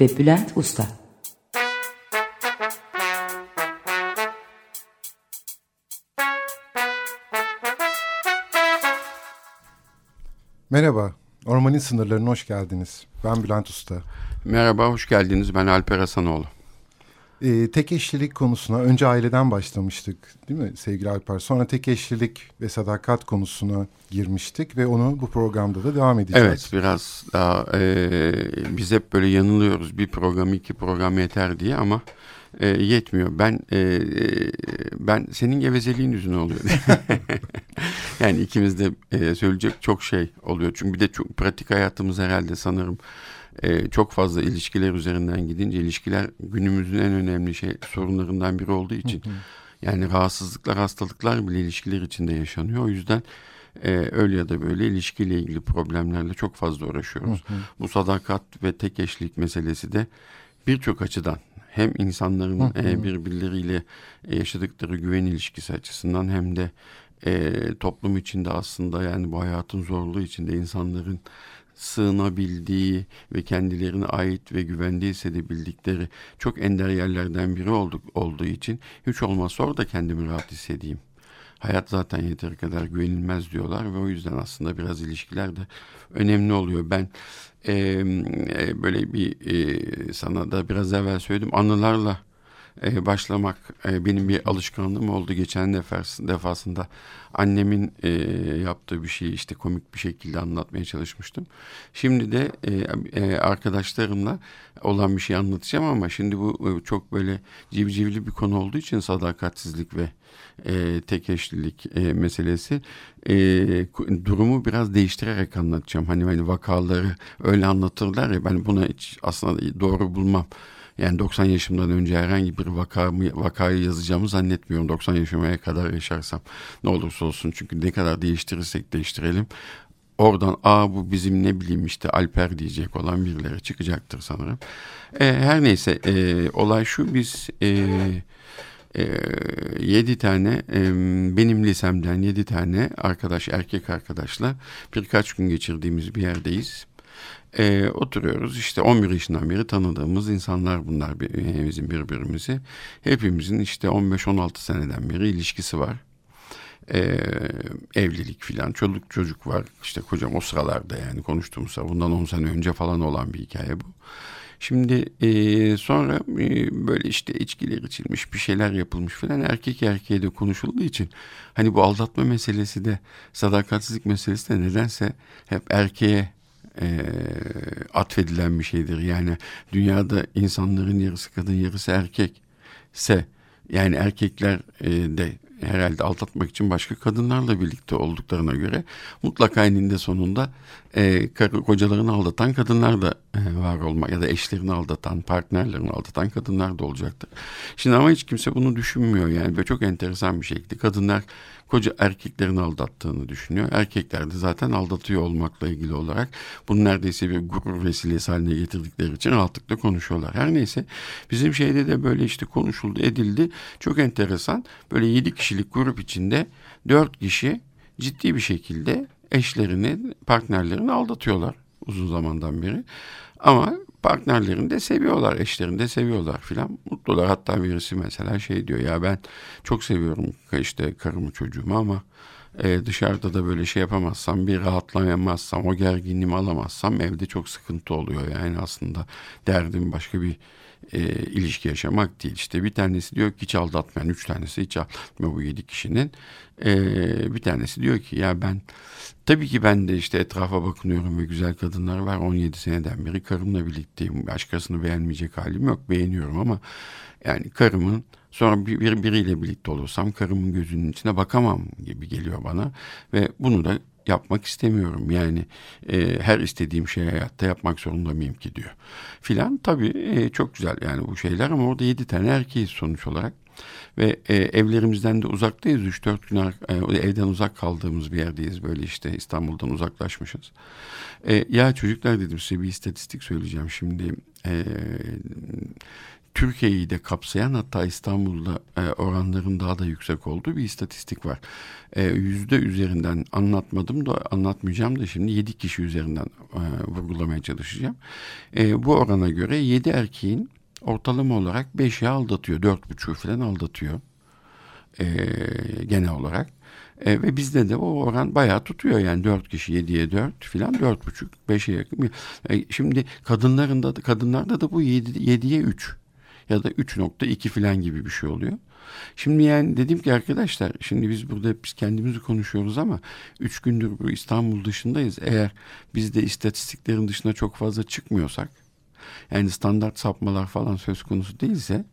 ve Bülent Usta. Merhaba, Ormanın Sınırları'na hoş geldiniz. Ben Bülent Usta. Merhaba, hoş geldiniz. Ben Alper Hasanoğlu. Ee, tek eşlilik konusuna önce aileden başlamıştık değil mi sevgili Alper? Sonra tek eşlilik ve sadakat konusuna girmiştik ve onu bu programda da devam edeceğiz. Evet biraz daha e, biz hep böyle yanılıyoruz bir program iki program yeter diye ama e, yetmiyor. Ben e, ben senin gevezeliğin yüzüne oluyor. yani ikimiz de e, söyleyecek çok şey oluyor. Çünkü bir de çok pratik hayatımız herhalde sanırım e, çok fazla ilişkiler üzerinden gidince ilişkiler günümüzün en önemli şey sorunlarından biri olduğu için yani rahatsızlıklar hastalıklar bile ilişkiler içinde yaşanıyor. O yüzden e, öyle ya da böyle ilişkiyle ilgili problemlerle çok fazla uğraşıyoruz. Bu sadakat ve tek eşlik meselesi de birçok açıdan hem insanların e, birbirleriyle yaşadıkları güven ilişkisi açısından hem de e, toplum içinde aslında yani bu hayatın zorluğu içinde insanların sığınabildiği ve kendilerine ait ve güvende hissedebildikleri çok ender yerlerden biri olduk, olduğu için hiç olmazsa orada kendimi rahat hissedeyim. Hayat zaten yeteri kadar güvenilmez diyorlar ve o yüzden aslında biraz ilişkiler de önemli oluyor. Ben e, böyle bir e, sana da biraz evvel söyledim anılarla e, başlamak e, benim bir alışkanlığım oldu. Geçen defas, defasında annemin e, yaptığı bir şeyi işte komik bir şekilde anlatmaya çalışmıştım. Şimdi de e, e, arkadaşlarımla olan bir şey anlatacağım ama şimdi bu e, çok böyle civcivli bir konu olduğu için sadakatsizlik ve e, tek eşlilik e, meselesi e, durumu biraz değiştirerek anlatacağım. Hani hani vakaları öyle anlatırlar ya ben buna hiç aslında doğru bulmam. Yani 90 yaşımdan önce herhangi bir vaka, vakayı yazacağımı zannetmiyorum. 90 yaşıma kadar yaşarsam ne olursa olsun. Çünkü ne kadar değiştirirsek değiştirelim. Oradan a bu bizim ne bileyim işte Alper diyecek olan birileri çıkacaktır sanırım. E, her neyse e, olay şu biz... E, e, yedi tane e, benim lisemden yedi tane arkadaş erkek arkadaşla birkaç gün geçirdiğimiz bir yerdeyiz. E, oturuyoruz işte 11 yaşından beri tanıdığımız insanlar bunlar e, bizim birbirimizi. Hepimizin işte 15-16 seneden beri ilişkisi var. E, evlilik filan çocuk çocuk var işte kocam o sıralarda yani konuştuğumuzda bundan 10 sene önce falan olan bir hikaye bu. Şimdi e, sonra e, böyle işte içkiler içilmiş bir şeyler yapılmış falan erkek erkeğe de konuşulduğu için hani bu aldatma meselesi de sadakatsizlik meselesi de nedense hep erkeğe e, atfedilen bir şeydir. Yani dünyada insanların yarısı kadın yarısı erkekse yani erkekler e, de herhalde aldatmak için başka kadınlarla birlikte olduklarına göre mutlaka eninde sonunda e, kocalarını aldatan kadınlar da e, var olmak ya da eşlerini aldatan, partnerlerini aldatan kadınlar da olacaktır. Şimdi ama hiç kimse bunu düşünmüyor yani ve çok enteresan bir şekilde kadınlar koca erkeklerin aldattığını düşünüyor. Erkekler de zaten aldatıyor olmakla ilgili olarak bunu neredeyse bir gurur vesilesi haline getirdikleri için rahatlıkla konuşuyorlar. Her neyse bizim şeyde de böyle işte konuşuldu edildi. Çok enteresan böyle yedi kişilik grup içinde dört kişi ciddi bir şekilde eşlerini, partnerlerini aldatıyorlar uzun zamandan beri. Ama partnerlerini de seviyorlar, eşlerini de seviyorlar filan. Mutlular. Hatta birisi mesela şey diyor ya ben çok seviyorum işte karımı çocuğumu ama e, dışarıda da böyle şey yapamazsam bir rahatlayamazsam o gerginliğimi alamazsam evde çok sıkıntı oluyor. Yani aslında derdim başka bir e, ilişki yaşamak değil. İşte bir tanesi diyor ki hiç aldatmayan, üç tanesi hiç aldatmıyor bu yedi kişinin. E, bir tanesi diyor ki ya ben tabii ki ben de işte etrafa bakınıyorum ve güzel kadınlar var. 17 seneden beri karımla birlikteyim. Başkasını beğenmeyecek halim yok. Beğeniyorum ama yani karımın sonra bir, bir biriyle birlikte olursam karımın gözünün içine bakamam gibi geliyor bana ve bunu da yapmak istemiyorum. Yani e, her istediğim şeyi hayatta yapmak zorunda mıyım ki diyor. Filan tabii e, çok güzel yani bu şeyler ama orada yedi tane erkeğiz sonuç olarak. Ve e, evlerimizden de uzaktayız. 3-4 gün e, evden uzak kaldığımız bir yerdeyiz. Böyle işte İstanbul'dan uzaklaşmışız. E, ya çocuklar dedim size bir istatistik söyleyeceğim şimdi. E, Türkiye'yi de kapsayan hatta İstanbul'da e, oranların daha da yüksek olduğu bir istatistik var. E, yüzde üzerinden anlatmadım da anlatmayacağım da şimdi yedi kişi üzerinden e, vurgulamaya çalışacağım. E, bu orana göre yedi erkeğin ortalama olarak beşi aldatıyor. Dört buçuğu falan aldatıyor. E, genel olarak. E, ve bizde de o oran bayağı tutuyor yani dört kişi yediye dört filan dört buçuk beşe yakın. E, şimdi kadınlarında da kadınlarda da bu yedi, yediye üç ya da 3.2 falan gibi bir şey oluyor. Şimdi yani dedim ki arkadaşlar şimdi biz burada biz kendimizi konuşuyoruz ama üç gündür bu İstanbul dışındayız. Eğer biz de istatistiklerin dışına çok fazla çıkmıyorsak yani standart sapmalar falan söz konusu değilse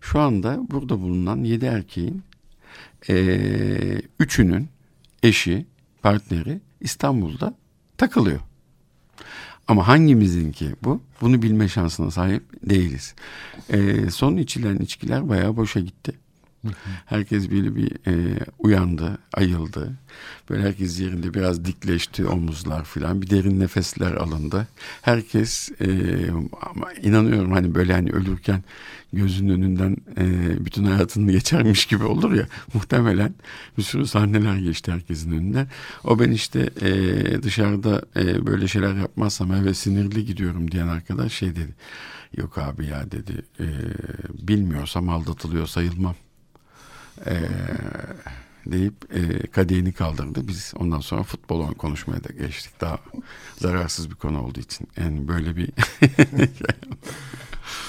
şu anda burada bulunan yedi erkeğin ee, üçünün eşi, partneri İstanbul'da takılıyor. Ama hangimizinki bu? Bunu bilme şansına sahip değiliz. E, son içilen içkiler bayağı boşa gitti. Herkes böyle bir e, uyandı, ayıldı. Böyle herkes yerinde biraz dikleşti omuzlar filan. Bir derin nefesler alındı. Herkes e, ama inanıyorum hani böyle hani ölürken gözünün önünden e, bütün hayatını geçermiş gibi olur ya. Muhtemelen bir sürü sahneler geçti herkesin önünden. O ben işte e, dışarıda e, böyle şeyler yapmazsam eve sinirli gidiyorum diyen arkadaş şey dedi. Yok abi ya dedi e, bilmiyorsam aldatılıyor sayılmam e, deyip e, kadehini kaldırdı. Biz ondan sonra futbol konuşmaya da geçtik. Daha zararsız bir konu olduğu için. Yani böyle bir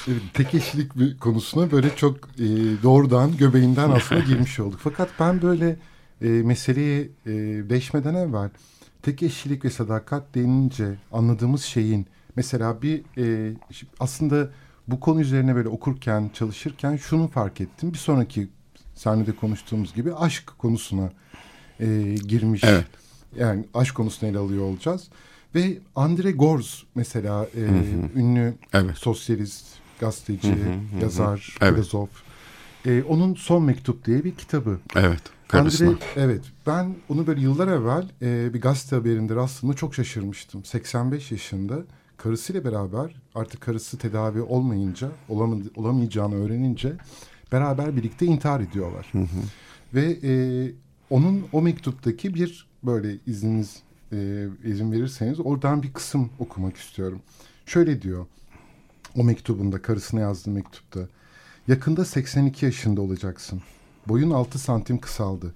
tek eşlilik konusuna böyle çok e, doğrudan göbeğinden aslında girmiş olduk. Fakat ben böyle e, meseleyi e, deşmeden evvel tek eşlilik ve sadakat denince anladığımız şeyin mesela bir e, aslında bu konu üzerine böyle okurken çalışırken şunu fark ettim. Bir sonraki sahnede konuştuğumuz gibi aşk konusuna e, girmiş. Evet. Yani aşk konusunu ele alıyor olacağız. Ve Andre Gorz mesela e, hı hı. ünlü evet. sosyalist, gazeteci, hı hı hı. yazar, evet. filozof. E, onun Son Mektup diye bir kitabı. Evet. Karısına. Andre, evet. Ben onu böyle yıllar evvel e, bir gazete haberinde rastladığımda çok şaşırmıştım. 85 yaşında karısıyla beraber artık karısı tedavi olmayınca, olamayacağını öğrenince beraber birlikte intihar ediyorlar. Hı hı. Ve e, onun o mektuptaki bir böyle izniniz e, izin verirseniz oradan bir kısım okumak istiyorum. Şöyle diyor o mektubunda karısına yazdığı mektupta. Yakında 82 yaşında olacaksın. Boyun 6 santim kısaldı.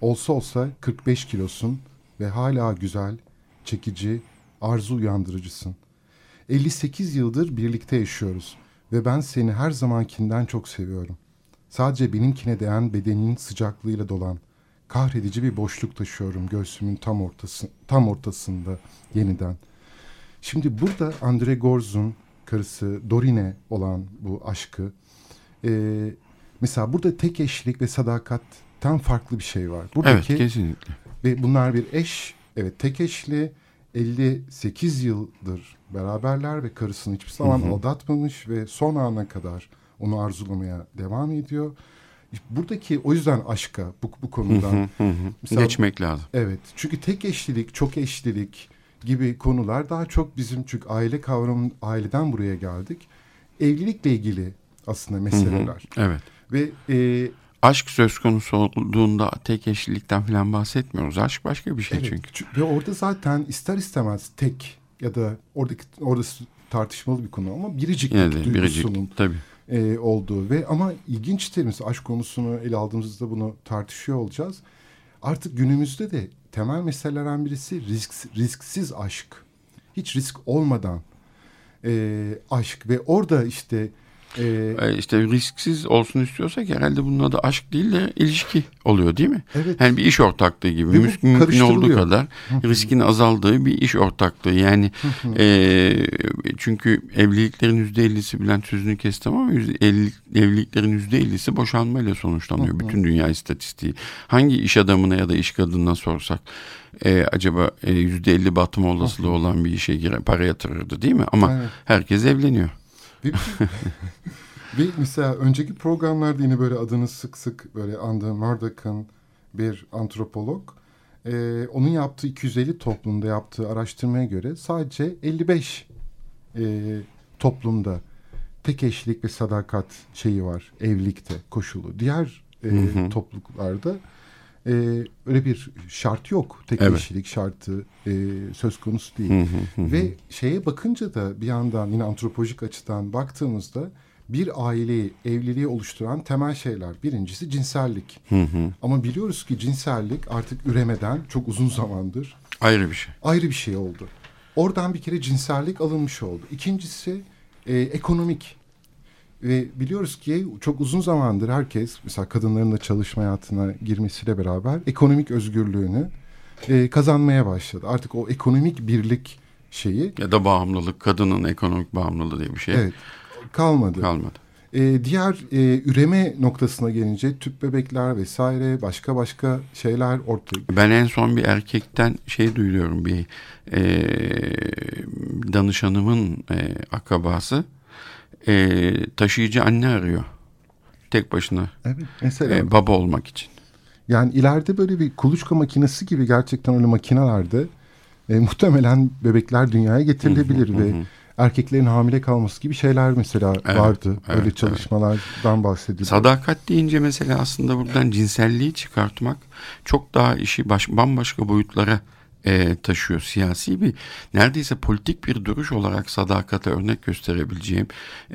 Olsa olsa 45 kilosun ve hala güzel, çekici, arzu uyandırıcısın. 58 yıldır birlikte yaşıyoruz ve ben seni her zamankinden çok seviyorum. Sadece benimkine değen bedeninin sıcaklığıyla dolan, kahredici bir boşluk taşıyorum göğsümün tam ortası tam ortasında yeniden. Şimdi burada Andre Gorz'un karısı Dorine olan bu aşkı e, mesela burada tek eşlik ve sadakatten farklı bir şey var. Buradaki, evet kesinlikle. Ve bunlar bir eş evet tek eşli 58 yıldır beraberler ve karısını hiçbir zaman hı hı. aldatmamış ve son ana kadar onu arzulamaya devam ediyor. Buradaki o yüzden aşka bu, bu konudan Mesela, geçmek lazım. Evet. Çünkü tek eşlilik, çok eşlilik gibi konular daha çok bizim çünkü aile kavramı aileden buraya geldik. Evlilikle ilgili aslında meseleler. Evet. Ve e, aşk söz konusu olduğunda tek eşlilikten falan bahsetmiyoruz. Aşk başka bir şey evet, çünkü. Ve orada zaten ister istemez tek ya da oradaki orada tartışmalı bir konu ama biriciklik Yine de, duygusunun biricik, tabii. E, olduğu ve ama ilginçtir mesela aşk konusunu ele aldığımızda bunu tartışıyor olacağız. Artık günümüzde de temel meselelerden birisi risk, risksiz aşk. Hiç risk olmadan e, aşk ve orada işte Ee, e, işte risksiz olsun istiyorsak herhalde bunun adı aşk değil de ilişki oluyor değil mi? Evet. Yani bir iş ortaklığı gibi. Mümkün, mümkün olduğu kadar riskin azaldığı bir iş ortaklığı. Yani e, çünkü evliliklerin yüzde ellisi Bülent sözünü kestim ama evliliklerin yüzde ellisi boşanmayla sonuçlanıyor. Bütün dünya istatistiği. Hangi iş adamına ya da iş kadınına sorsak e, acaba yüzde elli batma olasılığı olan bir işe girer, para yatırırdı değil mi? Ama evet. herkes evleniyor. Ve, ve mesela önceki programlarda yine böyle adını sık sık böyle andığım Murdoch'ın bir antropolog e, onun yaptığı 250 toplumda yaptığı araştırmaya göre sadece 55 e, toplumda tek eşlik ve sadakat şeyi var evlilikte koşulu. Diğer e, hı hı. topluluklarda e, öyle bir şart yok. Tek evet. kişilik şartı e, söz konusu değil. Hı hı hı. Ve şeye bakınca da bir yandan yine antropolojik açıdan baktığımızda bir aileyi, evliliği oluşturan temel şeyler. Birincisi cinsellik. Hı hı. Ama biliyoruz ki cinsellik artık üremeden çok uzun zamandır ayrı bir şey. Ayrı bir şey oldu. Oradan bir kere cinsellik alınmış oldu. İkincisi e, ekonomik. Ve biliyoruz ki çok uzun zamandır herkes mesela kadınların da çalışma hayatına girmesiyle beraber ekonomik özgürlüğünü e, kazanmaya başladı. Artık o ekonomik birlik şeyi. Ya da bağımlılık, kadının ekonomik bağımlılığı diye bir şey. Evet, kalmadı. Kalmadı. E, diğer e, üreme noktasına gelince tüp bebekler vesaire başka başka şeyler ortaya. Ben en son bir erkekten şey duyuyorum bir e, danışanımın e, akabası e, taşıyıcı anne arıyor. Tek başına. Evet mesela. E, baba olmak için. Yani ileride böyle bir kuluçka makinesi gibi gerçekten öyle makinelerde e, muhtemelen bebekler dünyaya getirilebilir ve erkeklerin hamile kalması gibi şeyler mesela evet, vardı. Evet, Öyle çalışmalardan evet. bahsediliyor. Sadakat deyince mesela aslında buradan cinselliği çıkartmak çok daha işi baş, bambaşka boyutlara e, taşıyor. Siyasi bir neredeyse politik bir duruş olarak sadakate örnek gösterebileceğim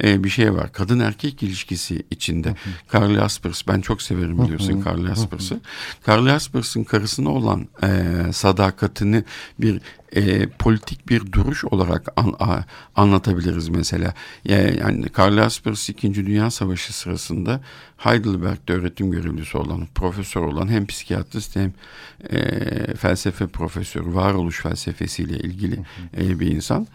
e, bir şey var. Kadın erkek ilişkisi içinde. Carly Aspers ben çok severim biliyorsun Carly Aspers'ı. Carly Aspers'ın karısına olan e, sadakatini bir e, politik bir duruş olarak an, a, anlatabiliriz mesela. Yani Karl Jaspers 2. Dünya Savaşı sırasında Heidelberg'de öğretim görevlisi olan, profesör olan hem psikiyatrist hem e, felsefe profesörü, varoluş felsefesiyle ilgili e, bir insan.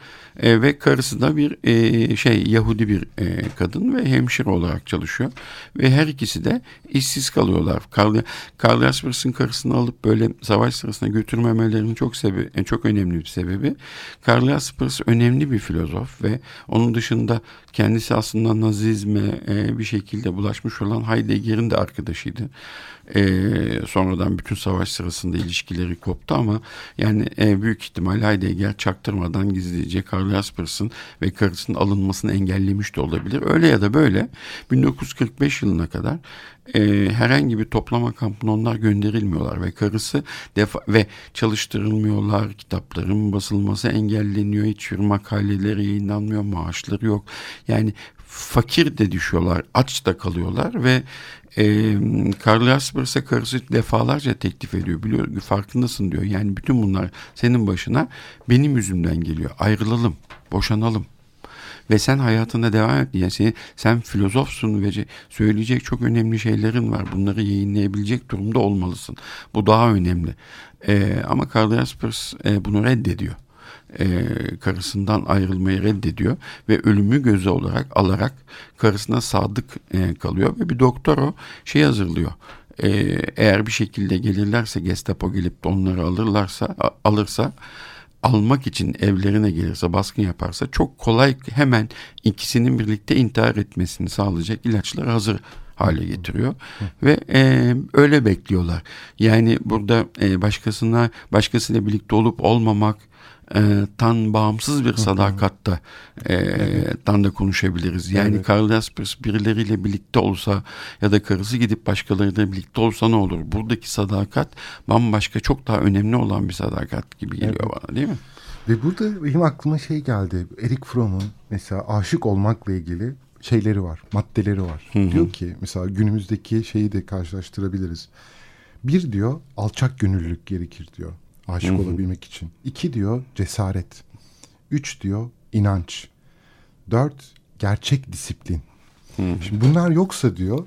E, ve karısı da bir e, şey Yahudi bir e, kadın ve hemşire olarak çalışıyor. Ve her ikisi de işsiz kalıyorlar. Karl, Karl Jaspers'ın karısını alıp böyle savaş sırasında götürmemelerinin çok sebebi, çok önemli bir sebebi. Karl Jaspers önemli bir filozof ve onun dışında kendisi aslında nazizme e, bir şekilde bulaşmış olan Heidegger'in de arkadaşıydı. E, sonradan bütün savaş sırasında ilişkileri koptu ama yani e, büyük ihtimal Heidegger çaktırmadan gizlice Karl Jaspers'ın ve karısının alınmasını engellemiş de olabilir. Öyle ya da böyle 1945 yılına kadar e, herhangi bir toplama kampına onlar gönderilmiyorlar ve karısı defa ve çalıştırılmıyorlar kitapların basılması engelleniyor hiçbir makaleleri yayınlanmıyor maaşları yok yani fakir de düşüyorlar aç da kalıyorlar ve e, Karl Jaspers'a karısı defalarca teklif ediyor. Biliyor, farkındasın diyor. Yani bütün bunlar senin başına benim yüzümden geliyor. Ayrılalım, boşanalım. Ve sen hayatında devam et diye seni, sen filozofsun ve söyleyecek çok önemli şeylerin var. Bunları yayınlayabilecek durumda olmalısın. Bu daha önemli. E, ama Karl Jaspers e, bunu reddediyor e, karısından ayrılmayı reddediyor ve ölümü göze olarak alarak karısına sadık e, kalıyor ve bir doktor o şey hazırlıyor. E, eğer bir şekilde gelirlerse Gestapo gelip onları alırlarsa alırsa almak için evlerine gelirse baskın yaparsa çok kolay hemen ikisinin birlikte intihar etmesini sağlayacak ilaçları hazır hale getiriyor ve e, öyle bekliyorlar. Yani burada e, başkasına başkasıyla birlikte olup olmamak e, tan bağımsız bir sadakatta e, evet. tan da konuşabiliriz. Yani evet. Karl Jaspers birileriyle birlikte olsa ya da karısı gidip başkalarıyla birlikte olsa ne olur? Buradaki sadakat bambaşka çok daha önemli olan bir sadakat gibi geliyor evet. bana değil mi? Ve burada benim aklıma şey geldi. Erik Fromm'un mesela aşık olmakla ilgili şeyleri var, maddeleri var. Hı hı. Diyor ki mesela günümüzdeki şeyi de karşılaştırabiliriz. Bir diyor alçak gönüllülük gerekir diyor aşık Hı-hı. olabilmek için. İki diyor cesaret. Üç diyor inanç. Dört gerçek disiplin. Şimdi bunlar yoksa diyor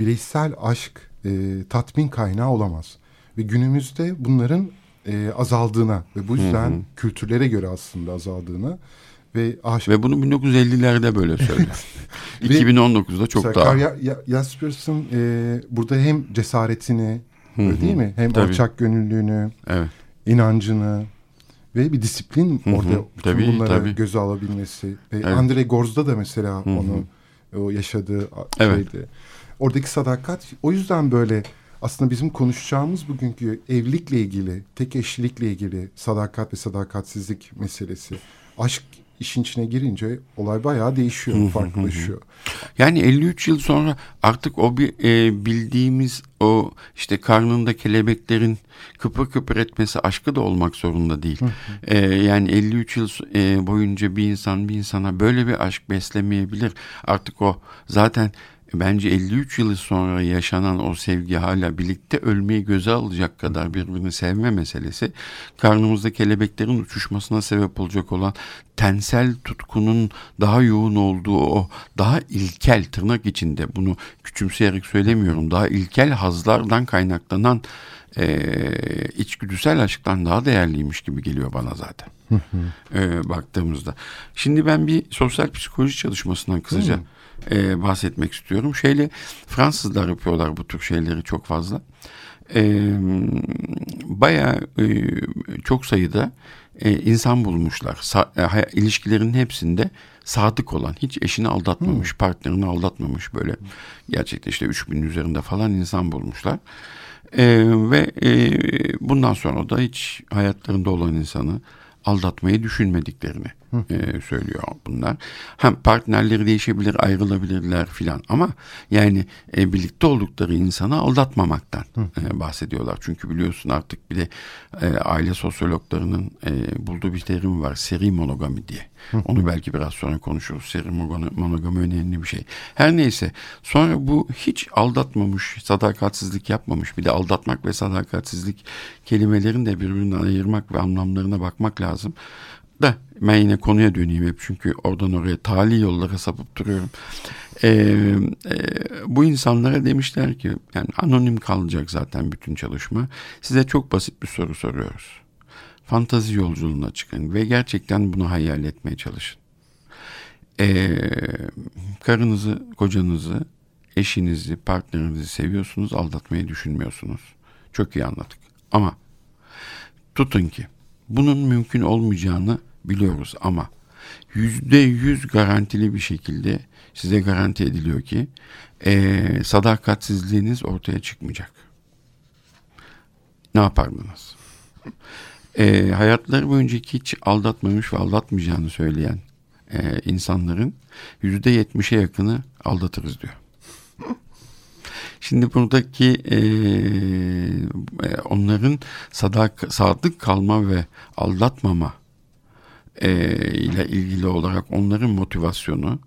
bireysel aşk e, tatmin kaynağı olamaz. Ve günümüzde bunların e, azaldığına ve bu yüzden kültürlere göre aslında azaldığına ve aşk... Ve bunu 1950'lerde böyle söylüyor. 2019'da çok daha. Ya, ya, Jaspers'ın e, burada hem cesaretini değil mi? Hem Tabii. alçak gönüllülüğünü, evet. İnancını ve bir disiplin hı hı. orada bütün tabii, bunları tabii. göze alabilmesi. Ve evet. Andre Gorz'da da mesela hı hı. onu o yaşadığı evet. şeydi. Oradaki sadakat o yüzden böyle aslında bizim konuşacağımız bugünkü evlilikle ilgili, tek eşlilikle ilgili sadakat ve sadakatsizlik meselesi. Aşk işin içine girince olay bayağı değişiyor, farklılaşıyor. Yani 53 yıl sonra artık o bir e, bildiğimiz o işte karnında kelebeklerin kıpır kıpır etmesi aşkı da olmak zorunda değil. e, yani 53 yıl e, boyunca bir insan bir insana böyle bir aşk beslemeyebilir. Artık o zaten bence 53 yıl sonra yaşanan o sevgi hala birlikte ölmeyi göze alacak kadar birbirini sevme meselesi karnımızda kelebeklerin uçuşmasına sebep olacak olan tensel tutkunun daha yoğun olduğu o daha ilkel tırnak içinde bunu küçümseyerek söylemiyorum daha ilkel hazlardan kaynaklanan e, içgüdüsel aşktan daha değerliymiş gibi geliyor bana zaten. e, baktığımızda. Şimdi ben bir sosyal psikoloji çalışmasından kısaca e, bahsetmek istiyorum. Şeyle Fransızlar yapıyorlar bu tür şeyleri çok fazla. E, bayağı e, çok sayıda e, insan bulmuşlar. Sa, e, ilişkilerin hepsinde sadık olan, hiç eşini aldatmamış, hmm. partnerini aldatmamış böyle gerçekten işte 3000 üzerinde falan insan bulmuşlar. E, ve e, bundan sonra da hiç hayatlarında olan insanı aldatmayı düşünmediklerini e, söylüyor bunlar. Hem partnerleri değişebilir, ayrılabilirler filan ama yani e, birlikte oldukları insanı aldatmamaktan e, bahsediyorlar. Çünkü biliyorsun artık bir de e, aile sosyologlarının e, bulduğu bir terim var, seri monogami diye. Onu belki biraz sonra konuşuruz. Seri monogami önemli bir şey. Her neyse sonra bu hiç aldatmamış, sadakatsizlik yapmamış bir de aldatmak ve sadakatsizlik kelimelerini de birbirinden ayırmak ve anlamlarına bakmak lazım. Da ben yine konuya döneyim hep çünkü oradan oraya tali yollara sapıp duruyorum. Ee, e, bu insanlara demişler ki yani anonim kalacak zaten bütün çalışma. Size çok basit bir soru soruyoruz. Fantazi yolculuğuna çıkın ve gerçekten bunu hayal etmeye çalışın. Ee, karınızı, kocanızı, eşinizi, partnerinizi seviyorsunuz, aldatmayı düşünmüyorsunuz. Çok iyi anladık. Ama tutun ki bunun mümkün olmayacağını biliyoruz ama yüzde yüz garantili bir şekilde size garanti ediliyor ki e, sadakatsizliğiniz ortaya çıkmayacak. Ne yapardınız? E, hayatları boyunca hiç aldatmamış ve aldatmayacağını söyleyen e, insanların yüzde yetmişe yakını aldatırız diyor. Şimdi buradaki e, onların sadak, sadık kalma ve aldatmama e, ile ilgili olarak onların motivasyonu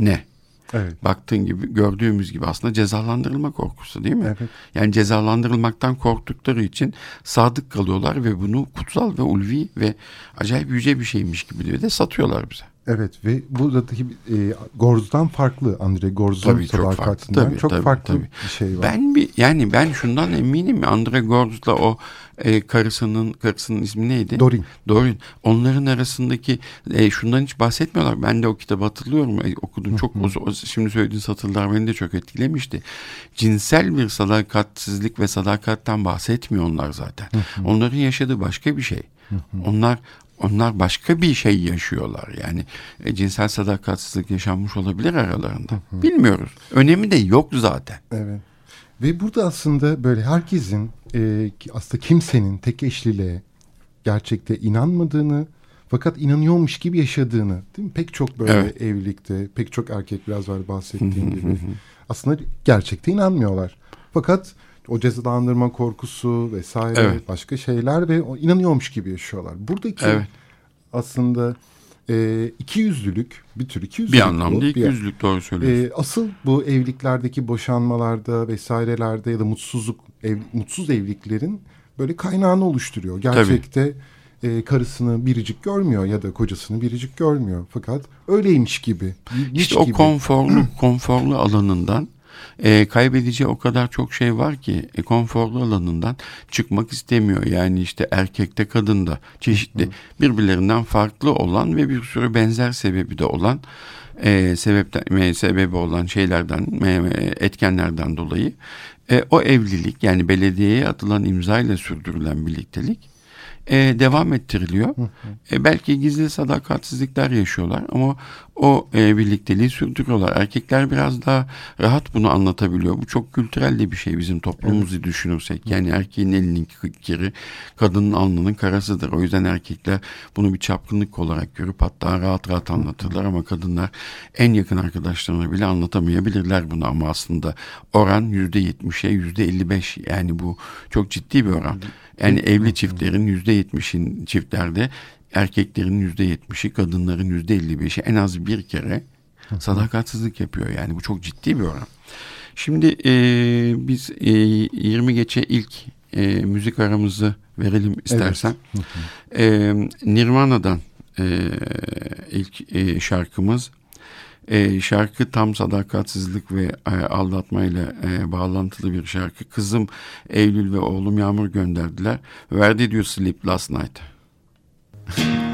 ne? Evet. Baktığın gibi gördüğümüz gibi aslında cezalandırılma korkusu değil mi? Evet. Yani cezalandırılmaktan korktukları için sadık kalıyorlar ve bunu kutsal ve ulvi ve acayip yüce bir şeymiş gibi de satıyorlar bize. Evet ve buradaki e, Gorz'dan farklı Andre Gorz'un tabii, çok farklı, tabii, çok tabii, farklı tabii. bir şey var. Ben bir yani ben şundan eminim Andre Gorz'la o e, karısının karısının ismi neydi? Dorin. Dorin. Onların arasındaki e, şundan hiç bahsetmiyorlar. Ben de o kitabı hatırlıyorum. E, okudum çok o, o, şimdi söylediğin satırlar beni de çok etkilemişti. Cinsel bir sadakatsizlik ve sadakatten bahsetmiyor onlar zaten. Onların yaşadığı başka bir şey. Onlar onlar başka bir şey yaşıyorlar. Yani e, cinsel sadakatsizlik yaşanmış olabilir aralarında. Hı hı. Bilmiyoruz. Önemi de yok zaten. Evet. Ve burada aslında böyle herkesin e, aslında kimsenin tek eşliliğe gerçekte inanmadığını fakat inanıyormuş gibi yaşadığını değil mi? Pek çok böyle evet. evlilikte pek çok erkek biraz var bahsettiğim gibi aslında gerçekte inanmıyorlar. Fakat o cezalandırma korkusu vesaire evet. başka şeyler ve inanıyormuş gibi yaşıyorlar. Buradaki evet. aslında e, iki yüzlülük bir tür iki yüzlülük. Bir anlamda iki yüzlülük doğru söylüyorsun. E, asıl bu evliliklerdeki boşanmalarda vesairelerde ya da mutsuzluk ev, mutsuz evliliklerin böyle kaynağını oluşturuyor. Gerçekte e, karısını biricik görmüyor ya da kocasını biricik görmüyor. Fakat öyleymiş gibi. İşte o gibi. konforlu konforlu alanından e, kaybedeceği o kadar çok şey var ki e, konforlu alanından çıkmak istemiyor. Yani işte erkekte kadında çeşitli birbirlerinden farklı olan ve bir sürü benzer sebebi de olan e, sebepten, sebebi olan şeylerden e, etkenlerden dolayı e, o evlilik yani belediyeye atılan imza ile sürdürülen birliktelik e, devam ettiriliyor. E, belki gizli sadakatsizlikler yaşıyorlar ama o e, birlikteliği sürdürüyorlar. Erkekler biraz daha rahat bunu anlatabiliyor. Bu çok kültürel de bir şey bizim toplumumuzu evet. düşünürsek. Yani erkeğin elinin kiri, kadının alnının karasıdır. O yüzden erkekler bunu bir çapkınlık olarak görüp hatta rahat rahat anlatırlar ama kadınlar en yakın arkadaşlarına bile anlatamayabilirler bunu ama aslında oran yüzde yetmişe yüzde elli beş yani bu çok ciddi bir oran. Yani evli çiftlerin yüzde yetmişin çiftlerde erkeklerin yüzde yetmişi, kadınların yüzde elli beşi en az bir kere sadakatsizlik yapıyor. Yani bu çok ciddi bir oran. Şimdi e, biz e, 20 geçe ilk e, müzik aramızı verelim istersen. Evet. E, Nirvana'dan e, ilk e, şarkımız. E, şarkı tam sadakatsizlik ve e, aldatmayla e, bağlantılı bir şarkı. Kızım Eylül ve oğlum Yağmur gönderdiler. Where did you sleep last night?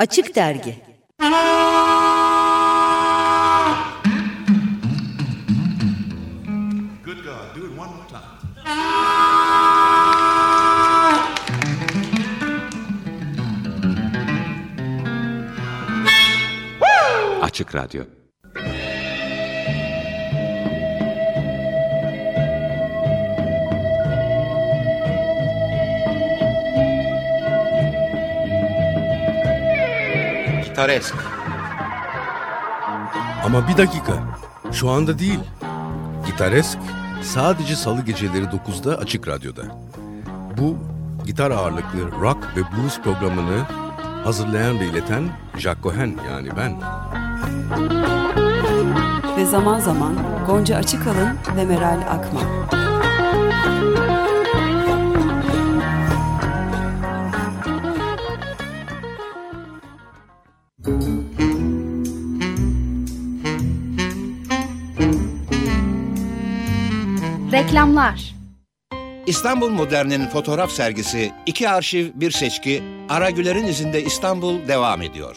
Açık Dergi. Açık Radyo Gitaresk. Ama bir dakika. Şu anda değil. Gitaresk sadece salı geceleri 9'da Açık Radyo'da. Bu gitar ağırlıklı rock ve blues programını hazırlayan ve ileten Jack Cohen yani ben. Ve zaman zaman Gonca Açıkalın ve Meral Akman. Reklamlar İstanbul Modern'in fotoğraf sergisi, iki arşiv, bir seçki, Aragüler'in izinde İstanbul devam ediyor.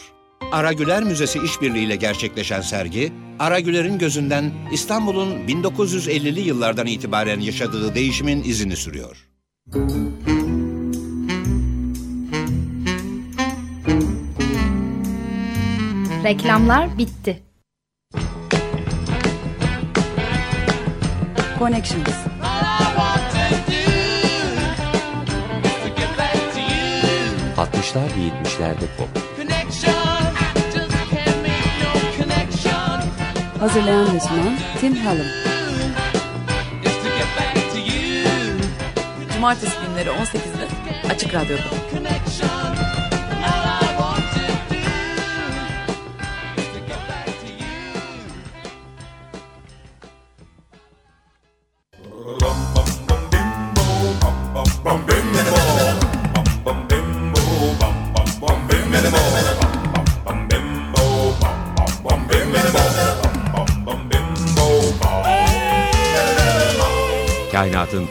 Aragüler Müzesi işbirliğiyle gerçekleşen sergi, Aragüler'in gözünden İstanbul'un 1950'li yıllardan itibaren yaşadığı değişimin izini sürüyor. Reklamlar bitti. Connections. ...60'lar ve 70'lerde pop. Hazırlayan ve sunan Tim Hallam. Cumartesi günleri 18'de Açık Radyo'da.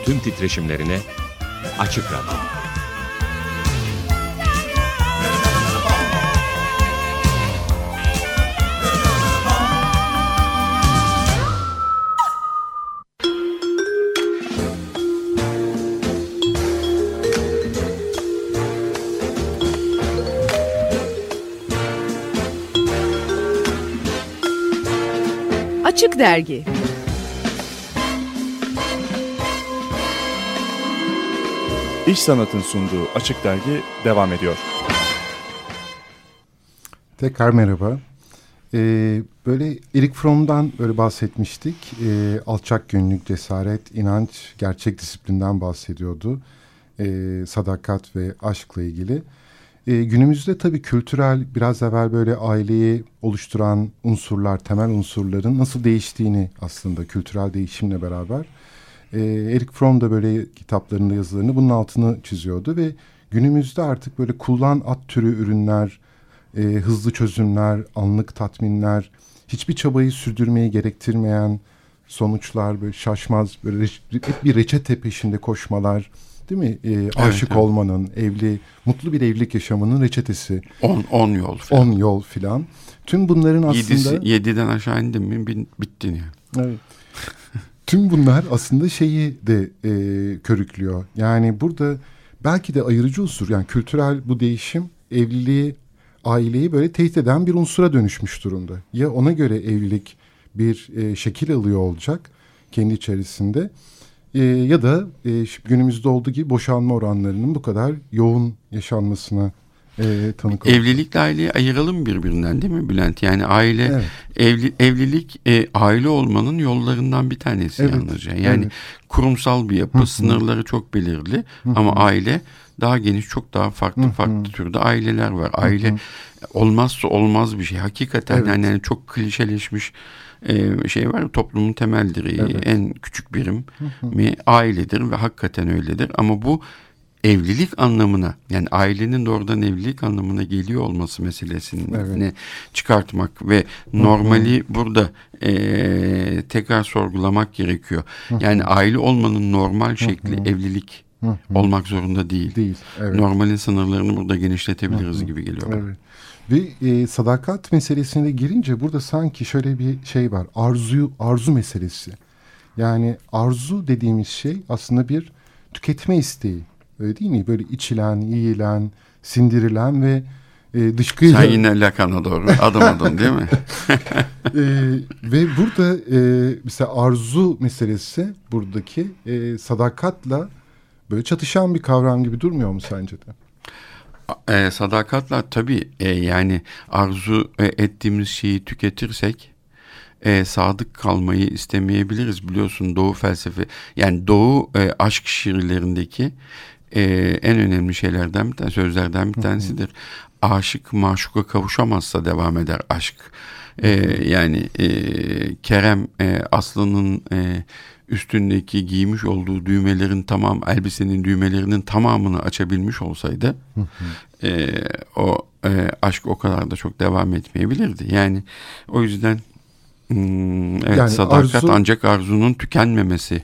Tüm titreşimlerine Açık Radyo. Açık Dergi İş Sanat'ın sunduğu Açık Dergi devam ediyor. Tekrar merhaba. Ee, böyle Eric Fromm'dan böyle bahsetmiştik. Ee, alçak gönüllük, cesaret, inanç, gerçek disiplinden bahsediyordu. Ee, sadakat ve aşkla ilgili. Ee, günümüzde tabii kültürel, biraz evvel böyle aileyi oluşturan unsurlar, temel unsurların nasıl değiştiğini aslında kültürel değişimle beraber... Ee, Eric Fromm da böyle kitaplarında yazılarını bunun altını çiziyordu ve günümüzde artık böyle kullan at türü ürünler, e, hızlı çözümler, anlık tatminler, hiçbir çabayı sürdürmeyi gerektirmeyen sonuçlar, böyle şaşmaz, böyle hep bir reçete peşinde koşmalar, değil mi? E, aşık evet. olmanın, evli, mutlu bir evlilik yaşamının reçetesi. On, on yol falan. On yol filan. Tüm bunların aslında... Yedisi, yediden aşağı indim mi bittin yani. Evet. Tüm bunlar aslında şeyi de e, körüklüyor. Yani burada belki de ayırıcı unsur yani kültürel bu değişim evliliği, aileyi böyle tehdit eden bir unsura dönüşmüş durumda. Ya ona göre evlilik bir e, şekil alıyor olacak kendi içerisinde e, ya da e, günümüzde olduğu gibi boşanma oranlarının bu kadar yoğun yaşanmasına e, tanık olduk. Evlilikle aileyi ayıralım birbirinden değil mi Bülent? Yani aile evet. evli, evlilik e, aile olmanın yollarından bir tanesi evet. yalnızca. Yani evet. kurumsal bir yapı, Hı-hı. sınırları çok belirli Hı-hı. ama aile daha geniş, çok daha farklı Hı-hı. farklı türde aileler var. Aile Hı-hı. olmazsa olmaz bir şey. Hakikaten evet. yani, yani çok klişeleşmiş e, şey var toplumun temel direği evet. en küçük birim mi ailedir ve hakikaten öyledir ama bu evlilik anlamına yani ailenin doğrudan evlilik anlamına geliyor olması meselesini evet. çıkartmak ve normali Hı-hı. burada e, tekrar sorgulamak gerekiyor. Hı-hı. Yani aile olmanın normal şekli Hı-hı. evlilik Hı hı. Olmak zorunda değil. Değil. Evet. Normalin sınırlarını burada genişletebiliriz Hı hı. gibi geliyor. Evet. Ve e, sadakat meselesine girince burada sanki şöyle bir şey var. Arzuyu arzu meselesi. Yani arzu dediğimiz şey aslında bir tüketme isteği. Öyle değil mi? Böyle içilen, yiyilen, sindirilen ve e, dışkıyla... Sen yine Lacan'a doğru adım adım değil mi? e, ve burada e, mesela arzu meselesi buradaki e, sadakatla böyle çatışan bir kavram gibi durmuyor mu sence de? E, sadakatla tabii e, yani arzu e, ettiğimiz şeyi tüketirsek e, sadık kalmayı istemeyebiliriz. Biliyorsun Doğu felsefe yani Doğu e, aşk şiirlerindeki e, en önemli şeylerden bir tane sözlerden bir tanesidir. Aşık maşuka kavuşamazsa devam eder aşk. E, yani e, Kerem e, Aslı'nın e, üstündeki giymiş olduğu düğmelerin tamam elbisenin düğmelerinin tamamını açabilmiş olsaydı e, o e, aşk o kadar da çok devam etmeyebilirdi. Yani o yüzden hmm, evet Yani sadakat arzu- ancak arzunun tükenmemesi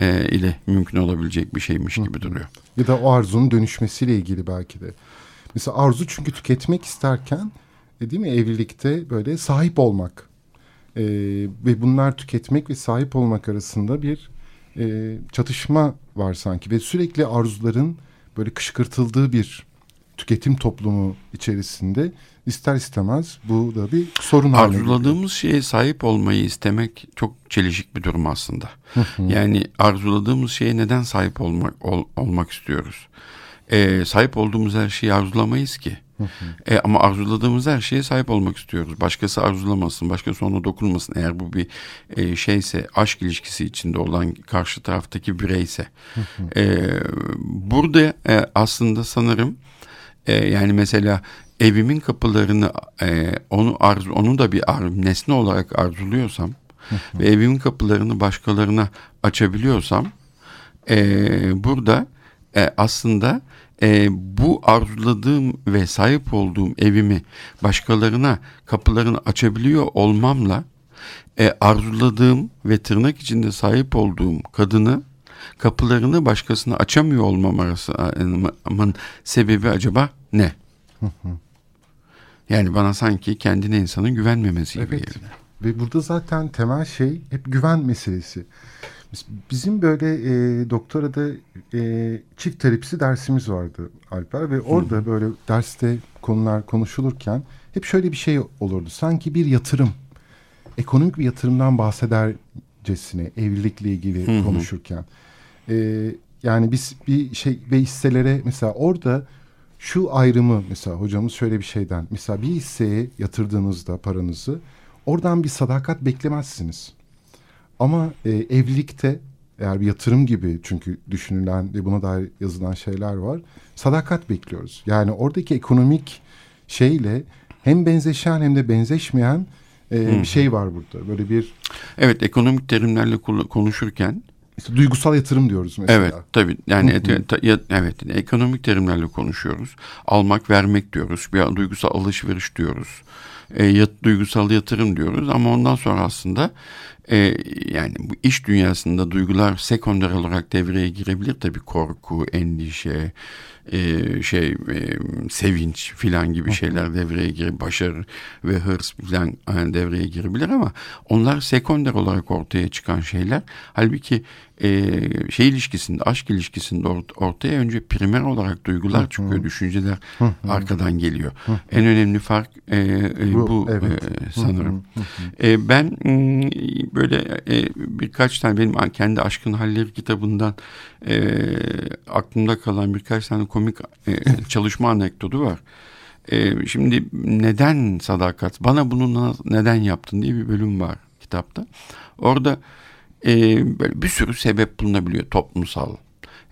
e, ile mümkün olabilecek bir şeymiş gibi duruyor. Ya da o arzunun dönüşmesiyle ilgili belki de. Mesela arzu çünkü tüketmek isterken e, değil mi evlilikte böyle sahip olmak. E, ve bunlar tüketmek ve sahip olmak arasında bir e, çatışma var sanki. Ve sürekli arzuların böyle kışkırtıldığı bir tüketim toplumu içerisinde ister istemez bu da bir sorun haline geliyor. Arzuladığımız şeye sahip olmayı istemek çok çelişik bir durum aslında. yani arzuladığımız şeye neden sahip olmak ol- olmak istiyoruz? Ee, sahip olduğumuz her şeyi arzulamayız ki. E, ama arzuladığımız her şeye sahip olmak istiyoruz. Başkası arzulamasın, başkası ona dokunmasın. Eğer bu bir e, şeyse, aşk ilişkisi içinde olan karşı taraftaki bireyse. E, burada e, aslında sanırım e, yani mesela evimin kapılarını e, onu arzu, onu da bir ar, nesne olarak arzuluyorsam ve evimin kapılarını başkalarına açabiliyorsam e, burada e, aslında e, bu arzuladığım ve sahip olduğum evimi başkalarına kapılarını açabiliyor olmamla e, arzuladığım ve tırnak içinde sahip olduğum kadını kapılarını başkasına açamıyor olmam arasının sebebi acaba ne? Yani bana sanki kendine insanın güvenmemesi gibi Evet. geliyor. Ve burada zaten temel şey hep güven meselesi. Biz- Bizim böyle e, doktorada e, çift terapisi dersimiz vardı Alper ve orada böyle derste konular konuşulurken hep şöyle bir şey olurdu. Sanki bir yatırım, ekonomik bir yatırımdan bahsedercesine evlilikle ilgili Hı hı. konuşurken. E, yani biz bir şey ve hisselere mesela orada şu ayrımı mesela hocamız şöyle bir şeyden mesela bir hisseye yatırdığınızda paranızı oradan bir sadakat beklemezsiniz. Ama e, evlilikte eğer bir yatırım gibi çünkü düşünülen ve buna dair yazılan şeyler var. Sadakat bekliyoruz. Yani oradaki ekonomik şeyle hem benzeşen hem de benzeşmeyen e, bir şey var burada. Böyle bir Evet ekonomik terimlerle konuşurken işte duygusal yatırım diyoruz mesela. Evet tabii yani Hı hı. ta- ya- evet ekonomik terimlerle konuşuyoruz. Almak vermek diyoruz. Bir duygusal alışveriş diyoruz. E, yat, duygusal yatırım diyoruz ama ondan sonra aslında e, yani bu iş dünyasında duygular sekonder olarak devreye girebilir tabii korku, endişe, e, şey e, sevinç filan gibi şeyler devreye girebilir. Başarı ve hırs filan e, devreye girebilir ama onlar sekonder olarak ortaya çıkan şeyler. Halbuki e, şey ilişkisinde, aşk ilişkisinde ort- ortaya önce primer olarak duygular çıkıyor, düşünceler Hı hı. arkadan geliyor. Hı hı. En önemli fark e, e, Bu, bu, evet. e, Hı sanırım. hı, hı E, ben böyle e, birkaç tane benim kendi Aşkın Halleri kitabından e, aklımda kalan birkaç tane komik e, çalışma anekdotu var. E, şimdi neden sadakat? Bana bunu neden yaptın diye bir bölüm var kitapta. Orada e, böyle bir sürü sebep bulunabiliyor. Toplumsal,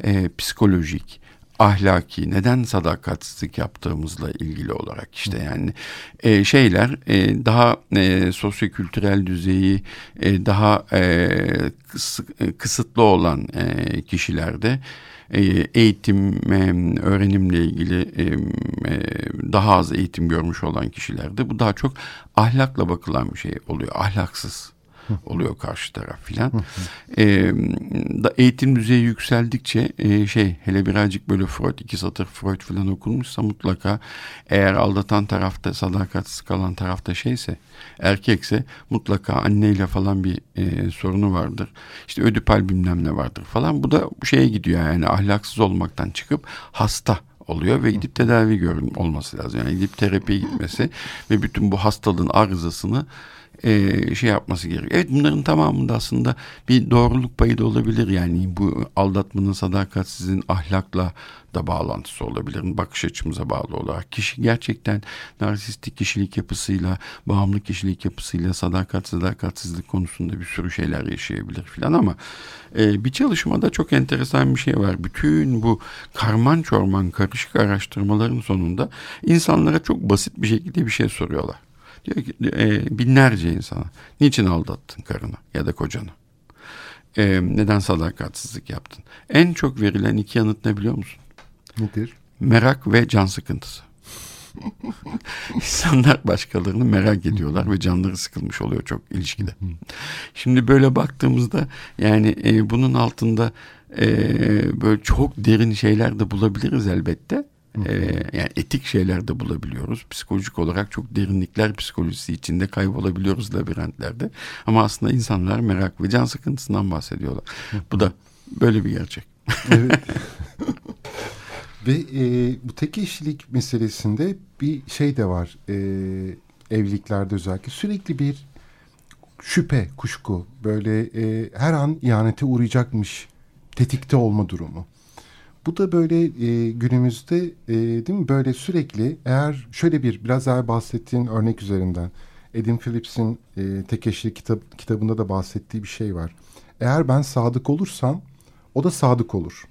e, psikolojik, ahlaki neden sadakatsizlik yaptığımızla ilgili olarak işte yani e, şeyler e, daha e, sosyokültürel düzeyi e, daha e, kıs- e, kısıtlı olan e, kişilerde e, eğitim, e, öğrenimle ilgili e, e, daha az eğitim görmüş olan kişilerde bu daha çok ahlakla bakılan bir şey oluyor. Ahlaksız. Oluyor karşı taraf filan. e, eğitim düzeyi yükseldikçe e, şey hele birazcık böyle Freud iki satır Freud filan okunmuşsa mutlaka eğer aldatan tarafta sadakatsiz kalan tarafta şeyse erkekse mutlaka anneyle falan bir e, sorunu vardır. İşte ödipal bilmem ne vardır falan. Bu da şeye gidiyor yani ahlaksız olmaktan çıkıp hasta oluyor ve gidip tedavi görün olması lazım. Yani gidip terapiye gitmesi ve bütün bu hastalığın arızasını e, şey yapması gerekiyor. Evet bunların tamamında aslında bir doğruluk payı da olabilir. Yani bu aldatmanın sadakatsizin ahlakla da bağlantısı olabilir. Bakış açımıza bağlı olarak. Kişi gerçekten narsistik kişilik yapısıyla, bağımlı kişilik yapısıyla sadakat, sadakatsizlik konusunda bir sürü şeyler yaşayabilir filan ama e, bir çalışmada çok enteresan bir şey var. Bütün bu karman çorman karışık araştırmaların sonunda insanlara çok basit bir şekilde bir şey soruyorlar. Diyor ki e, binlerce insana niçin aldattın karını ya da kocanı? E, neden sadakatsizlik yaptın? En çok verilen iki yanıt ne biliyor musun? Nedir? Merak ve can sıkıntısı. İnsanlar başkalarını merak ediyorlar ve canları sıkılmış oluyor çok ilişkide. Şimdi böyle baktığımızda yani e, bunun altında e, böyle çok derin şeyler de bulabiliriz elbette. Ee, yani etik şeyler de bulabiliyoruz. Psikolojik olarak çok derinlikler psikolojisi içinde kaybolabiliyoruz labirentlerde. Ama aslında insanlar merak ve can sıkıntısından bahsediyorlar. Bu da böyle bir gerçek. evet. ve e, bu tek eşlilik meselesinde bir şey de var. E, evliliklerde özellikle sürekli bir şüphe, kuşku, böyle e, her an ihanete uğrayacakmış tetikte olma durumu. Bu da böyle e, günümüzde e, değil mi böyle sürekli eğer şöyle bir biraz daha bahsettiğin örnek üzerinden Edin Phillips'in e, Tek Eşli kitap, kitabında da bahsettiği bir şey var. Eğer ben sadık olursam o da sadık olur.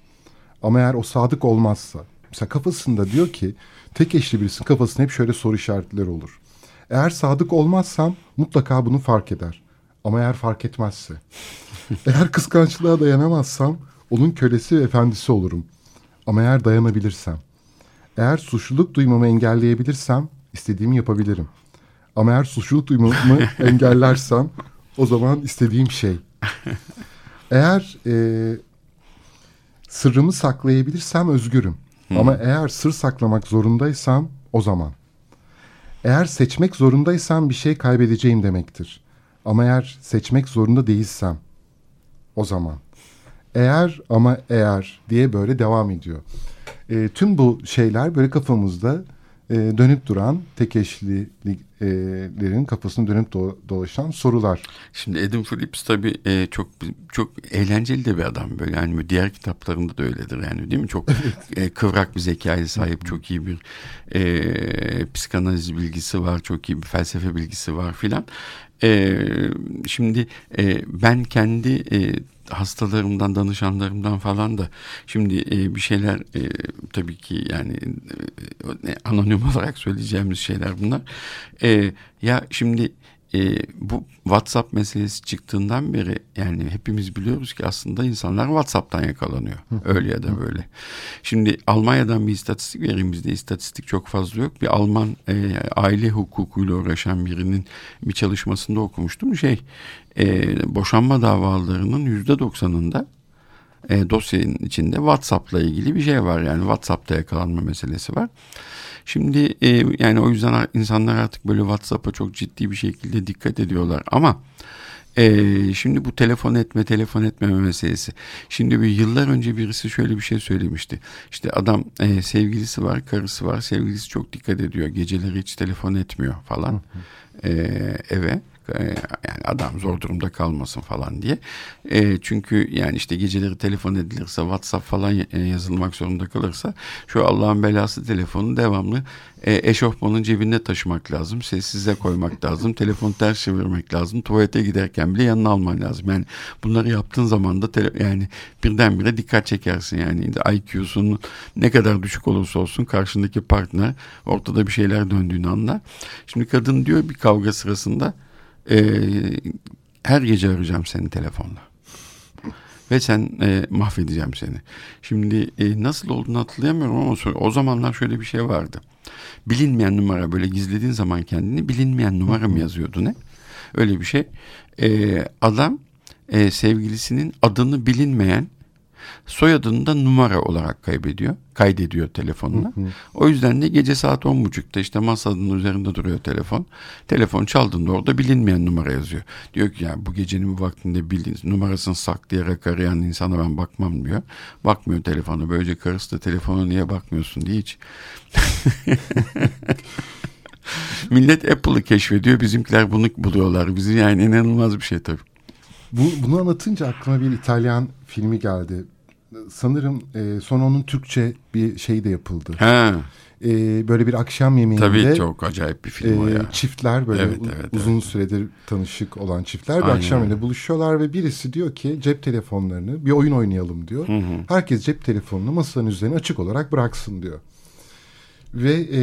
Ama eğer o sadık olmazsa mesela kafasında diyor ki tek eşli birisinin kafasında hep şöyle soru işaretleri olur. Eğer sadık olmazsam mutlaka bunu fark eder. Ama eğer fark etmezse. eğer kıskançlığa dayanamazsam onun kölesi ve efendisi olurum. Ama eğer dayanabilirsem, eğer suçluluk duymamı engelleyebilirsem istediğimi yapabilirim. Ama eğer suçluluk duymamı engellersem o zaman istediğim şey. Eğer e, sırrımı saklayabilirsem özgürüm. Hmm. Ama eğer sır saklamak zorundaysam o zaman. Eğer seçmek zorundaysam bir şey kaybedeceğim demektir. Ama eğer seçmek zorunda değilsem o zaman. Eğer ama eğer diye böyle devam ediyor. E, tüm bu şeyler böyle kafamızda e, dönüp duran tek eşlilerin kafasını dönüp do dolaşan sorular. Şimdi Adam Phillips tabii e, çok çok eğlenceli de bir adam böyle yani diğer kitaplarında da öyledir yani değil mi? Çok e, kıvrak bir zekaya sahip çok iyi bir e, psikanaliz bilgisi var çok iyi bir felsefe bilgisi var filan. E, şimdi e, ben kendi e, hastalarımdan, danışanlarımdan falan da şimdi e, bir şeyler e, tabii ki yani e, anonim olarak söyleyeceğimiz şeyler bunlar. E, ya şimdi e, bu WhatsApp meselesi çıktığından beri yani hepimiz biliyoruz ki aslında insanlar WhatsApp'tan yakalanıyor. Öyle ya da böyle. Şimdi Almanya'dan bir istatistik vereyim bizde istatistik çok fazla yok. Bir Alman e, aile hukukuyla uğraşan birinin bir çalışmasında okumuştum. Şey e, boşanma davalarının yüzde doksanında e, dosyanın içinde WhatsApp'la ilgili bir şey var. Yani WhatsApp'ta yakalanma meselesi var. Şimdi e, yani o yüzden insanlar artık böyle WhatsApp'a çok ciddi bir şekilde dikkat ediyorlar. Ama e, şimdi bu telefon etme telefon etmeme meselesi. Şimdi bir yıllar önce birisi şöyle bir şey söylemişti. İşte adam e, sevgilisi var, karısı var. Sevgilisi çok dikkat ediyor. Geceleri hiç telefon etmiyor falan e, eve. E, yani adam zor durumda kalmasın falan diye. E, çünkü yani işte geceleri telefon edilirse WhatsApp falan e, yazılmak zorunda kalırsa şu Allah'ın belası telefonu devamlı e, eşofmanın cebinde taşımak lazım. Sessize koymak lazım. Telefonu ters çevirmek lazım. Tuvalete giderken bile yanına alman lazım. Yani bunları yaptığın zaman da tele, yani birdenbire dikkat çekersin. Yani IQ'sun ne kadar düşük olursa olsun karşındaki partner ortada bir şeyler döndüğünü anlar. Şimdi kadın diyor bir kavga sırasında e, her gece arayacağım seni telefonla. Ve sen e, mahvedeceğim seni. Şimdi e, nasıl olduğunu hatırlayamıyorum ama o zamanlar şöyle bir şey vardı. Bilinmeyen numara böyle gizlediğin zaman kendini bilinmeyen numara mı yazıyordu ne? Öyle bir şey. E, adam e, sevgilisinin adını bilinmeyen soyadını da numara olarak kaybediyor. Kaydediyor telefonuna. O yüzden de gece saat on buçukta işte masanın üzerinde duruyor telefon. Telefon çaldığında orada bilinmeyen numara yazıyor. Diyor ki ya bu gecenin bu vaktinde bildiğin numarasını saklayarak arayan insana ben bakmam diyor. Bakmıyor telefonu. Böylece karısı da telefona niye bakmıyorsun diye hiç. Millet Apple'ı keşfediyor. Bizimkiler bunu buluyorlar. Bizi yani inanılmaz bir şey tabii. Bu, bunu anlatınca aklıma bir İtalyan filmi geldi. Sanırım e, sonra onun Türkçe bir şey de yapıldı. Ha. E, böyle bir akşam yemeğinde. Tabii çok acayip bir film o e, ya. Çiftler böyle Evet, evet, uzun süredir tanışık olan çiftler bir Aynen akşam öyle. yemeğinde buluşuyorlar ve birisi diyor ki cep telefonlarını bir oyun oynayalım diyor. Hı hı. Herkes cep telefonunu masanın üzerine açık olarak bıraksın diyor. Ve e,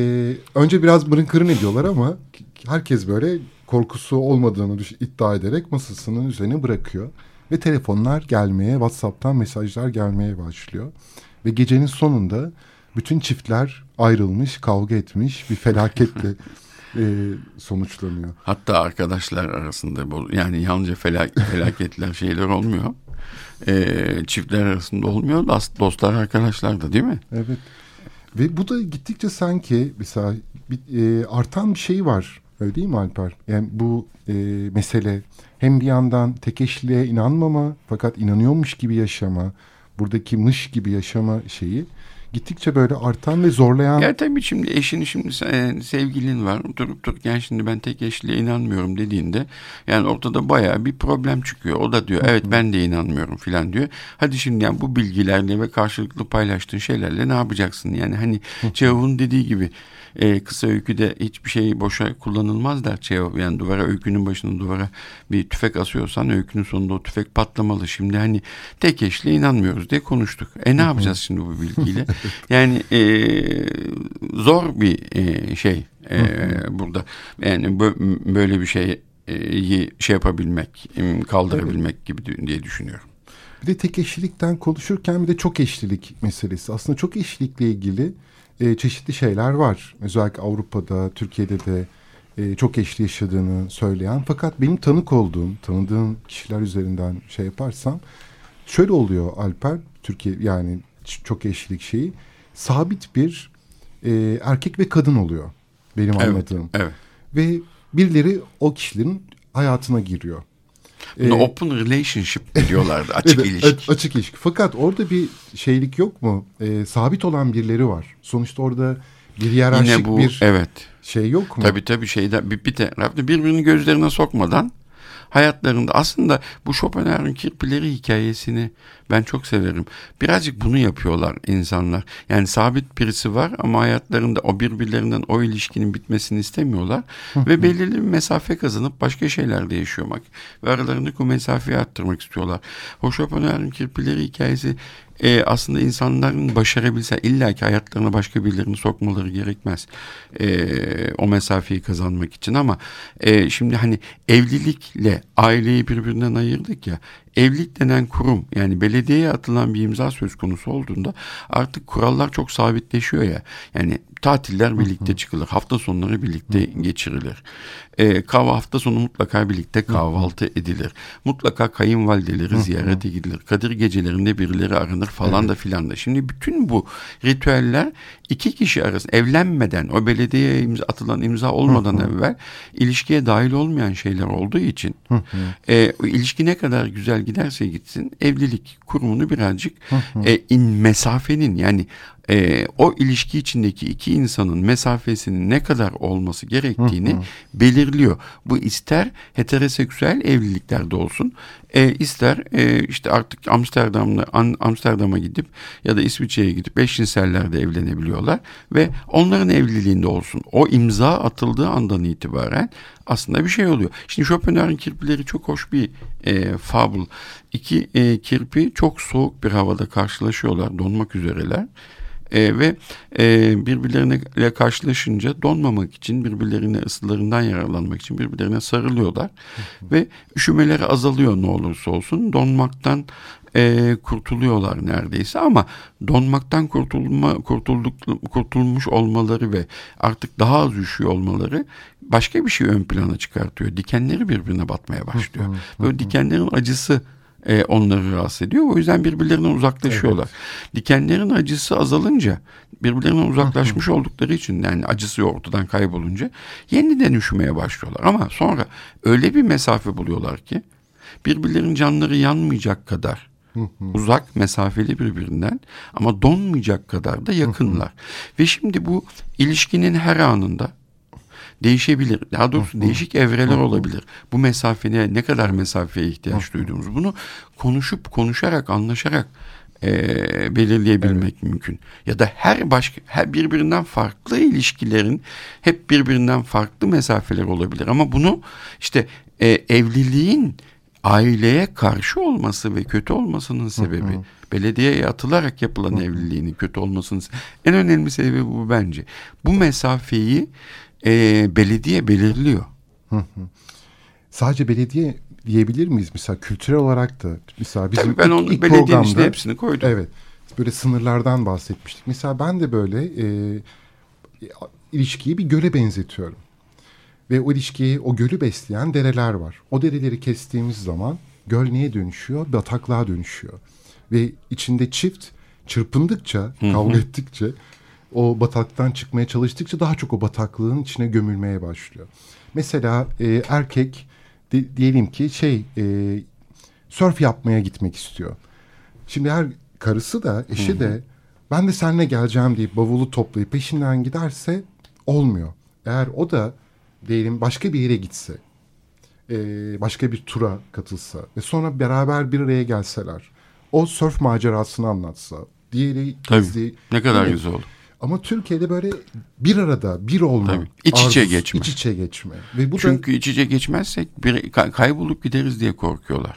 önce biraz mırın kırın ediyorlar ama herkes böyle korkusu olmadığını iddia ederek masasının üzerine bırakıyor. Ve telefonlar gelmeye, WhatsApp'tan mesajlar gelmeye başlıyor. Ve gecenin sonunda bütün çiftler ayrılmış, kavga etmiş bir felaketle e, sonuçlanıyor. Hatta arkadaşlar arasında yani yalnızca felak, felaketler şeyler olmuyor. Ee, çiftler arasında olmuyor. Dost, dostlar arkadaşlar da değil mi? Evet. Ve bu da gittikçe sanki mesela bir, e, artan bir şey var. Öyle değil mi Alper? Yani bu e, mesele hem bir yandan tek eşliliğe inanmama fakat inanıyormuş gibi yaşama, buradaki mış gibi yaşama şeyi gittikçe böyle artan ve zorlayan Ya tabii şimdi eşini şimdi sen- sevgilin var durup dururken şimdi ben tek eşliğe inanmıyorum dediğinde yani ortada bayağı bir problem çıkıyor. O da diyor evet ben de inanmıyorum filan diyor. Hadi şimdi yani bu bilgilerle ve karşılıklı paylaştığın şeylerle ne yapacaksın? Yani hani Çehov'un dediği gibi e, kısa öyküde hiçbir şey boşa kullanılmaz der Çehov. Yani duvara öykünün başına duvara bir tüfek asıyorsan öykünün sonunda o tüfek patlamalı. Şimdi hani tek eşliğe inanmıyoruz diye konuştuk. E ne yapacağız şimdi bu bilgiyle? Yani e, zor bir e, şey e, burada. Yani bö- böyle bir şeyi şey yapabilmek, em, kaldırabilmek gibi dü- diye düşünüyorum. Bir de tek eşlilikten konuşurken bir de çok eşlilik meselesi. Aslında çok eşlilikle ilgili e, çeşitli şeyler var. Özellikle Avrupa'da, Türkiye'de de e, çok eşli yaşadığını söyleyen. Fakat benim tanık olduğum, tanıdığım kişiler üzerinden şey yaparsam şöyle oluyor Alper, Türkiye yani çok eşlilik şeyi sabit bir e, erkek ve kadın oluyor benim Evet, anladığım. evet. Ve birileri o kişilerin hayatına giriyor. Ee, open relationship diyorlardı. Açık Evet, ilişki. açık ilişki. Fakat orada bir şeylik yok mu? Ee, sabit olan birileri var. Sonuçta orada bir hiyerarşik bu bir evet. şey yok mu? Tabii tabii şeyden bir, bir tarafta birbirini gözlerine sokmadan hayatlarında aslında bu Schopenhauer'ın kirpileri hikayesini ben çok severim. Birazcık bunu yapıyorlar insanlar. Yani sabit birisi var ama hayatlarında o birbirlerinden o ilişkinin bitmesini istemiyorlar ve belirli bir mesafe kazanıp başka şeylerde yaşamak ve aralarındaki o mesafeyi arttırmak istiyorlar. O Schopenhauer'ın kirpileri hikayesi e, aslında insanların başarabilse illa ki hayatlarına başka birilerini sokmaları gerekmez e, o mesafeyi kazanmak için. Ama e, şimdi hani evlilikle aileyi birbirinden ayırdık ya evlilik denen kurum yani belediyeye atılan bir imza söz konusu olduğunda artık kurallar çok sabitleşiyor ya. Yani tatiller birlikte çıkılır. Hafta sonları birlikte geçirilir. E, kahve hafta sonu mutlaka birlikte kahvaltı edilir. Mutlaka kayınvalideleri ziyarete gidilir. Kadir gecelerinde birileri aranır falan da filan da. Şimdi bütün bu ritüeller iki kişi arasında evlenmeden o belediyeye imza, atılan imza olmadan evvel ilişkiye dahil olmayan şeyler olduğu için e, ilişki ne kadar güzel giderse gitsin evlilik kurumunu birazcık e, in mesafenin yani e, o ilişki içindeki iki insanın mesafesinin ne kadar olması gerektiğini belirliyor. Bu ister heteroseksüel evliliklerde olsun e, ister e, işte artık Amsterdam'da Am- Amsterdam'a gidip ya da İsviçre'ye gidip eşcinsellerde evlenebiliyorlar ve onların evliliğinde olsun. O imza atıldığı andan itibaren aslında bir şey oluyor. Şimdi Schopenhauer'ın kirpileri çok hoş bir e, fabul. İki e, kirpi çok soğuk bir havada karşılaşıyorlar, donmak üzereler. E, ve e, birbirlerine karşılaşınca donmamak için birbirlerine ısılarından yararlanmak için birbirlerine sarılıyorlar. Ve üşümeleri azalıyor ne olursa olsun. Donmaktan e, kurtuluyorlar neredeyse ama donmaktan kurtulma kurtulduk kurtulmuş olmaları ve artık daha az üşüyor olmaları başka bir şey ön plana çıkartıyor. Dikenleri birbirine batmaya başlıyor. Böyle dikenlerin acısı e, onları rahatsız ediyor. O yüzden birbirlerinden uzaklaşıyorlar. Evet. Dikenlerin acısı azalınca birbirlerinden uzaklaşmış oldukları için yani acısı ortadan kaybolunca yeniden üşümeye başlıyorlar. Ama sonra öyle bir mesafe buluyorlar ki birbirlerinin canları yanmayacak kadar uzak mesafeli birbirinden ama donmayacak kadar da yakınlar. Ve şimdi bu ilişkinin her anında değişebilir. Daha doğrusu değişik evreler olabilir. Bu mesafeye ne kadar mesafeye ihtiyaç duyduğumuz bunu konuşup konuşarak anlaşarak e, belirleyebilmek evet. mümkün. Ya da her başka her birbirinden farklı ilişkilerin hep birbirinden farklı mesafeler olabilir ama bunu işte e, evliliğin aileye karşı olması ve kötü olmasının sebebi hı hı. belediyeye atılarak yapılan hı hı. evliliğinin kötü olmasının en önemli sebebi bu bence. Bu mesafeyi e, belediye belirliyor. Hı hı. Sadece belediye diyebilir miyiz mesela kültürel olarak da mesela bizim Tabii ben ilk, onu ilk belediyenin içine hepsini koydum. Evet. Böyle sınırlardan bahsetmiştik. Mesela ben de böyle e, ilişkiyi bir göle benzetiyorum. Ve o ilişkiyi, o gölü besleyen dereler var. O dereleri kestiğimiz zaman göl neye dönüşüyor? Bataklığa dönüşüyor. Ve içinde çift çırpındıkça, kavga ettikçe o bataktan çıkmaya çalıştıkça daha çok o bataklığın içine gömülmeye başlıyor. Mesela e, erkek de, diyelim ki şey e, sörf yapmaya gitmek istiyor. Şimdi her karısı da eşi de ben de seninle geleceğim deyip bavulu toplayıp peşinden giderse olmuyor. Eğer o da diyelim başka bir yere gitse, e, başka bir tura katılsa ve sonra beraber bir araya gelseler, o surf macerasını anlatsa, diğeri Tabii, ne kadar yine, güzel olur. Ama Türkiye'de böyle bir arada bir olma. Tabii. İç içe arzusu, geçme. İç içe geçme. Ve bu Çünkü da... iç içe geçmezsek bir, kaybolup gideriz diye korkuyorlar.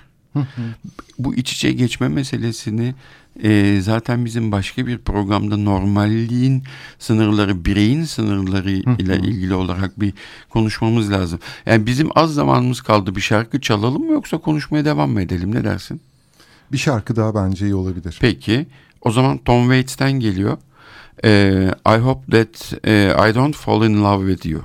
bu iç içe geçme meselesini e, zaten bizim başka bir programda normalliğin sınırları, bireyin sınırları ile ilgili olarak bir konuşmamız lazım. Yani bizim az zamanımız kaldı. Bir şarkı çalalım mı yoksa konuşmaya devam mı edelim? Ne dersin? Bir şarkı daha bence iyi olabilir. Peki. O zaman Tom Waits'ten geliyor. E, I hope that uh, I don't fall in love with you.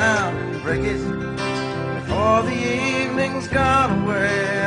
down, break it before the evening's gone away.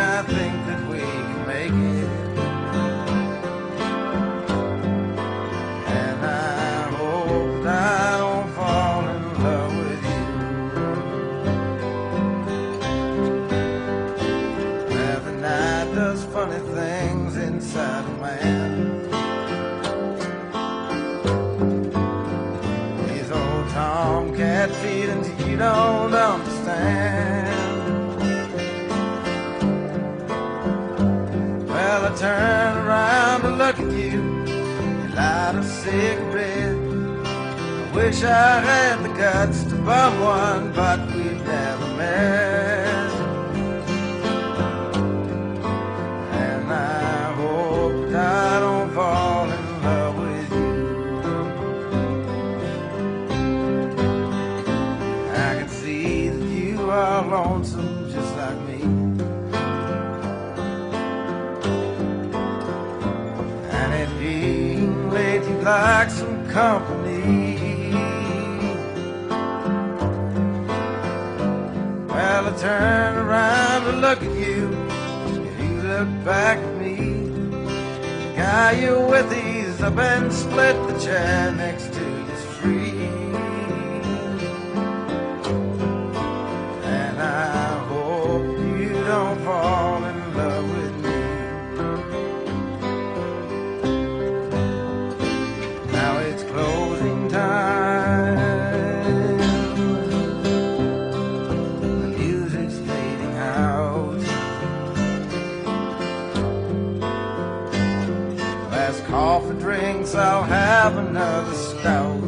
Another stout.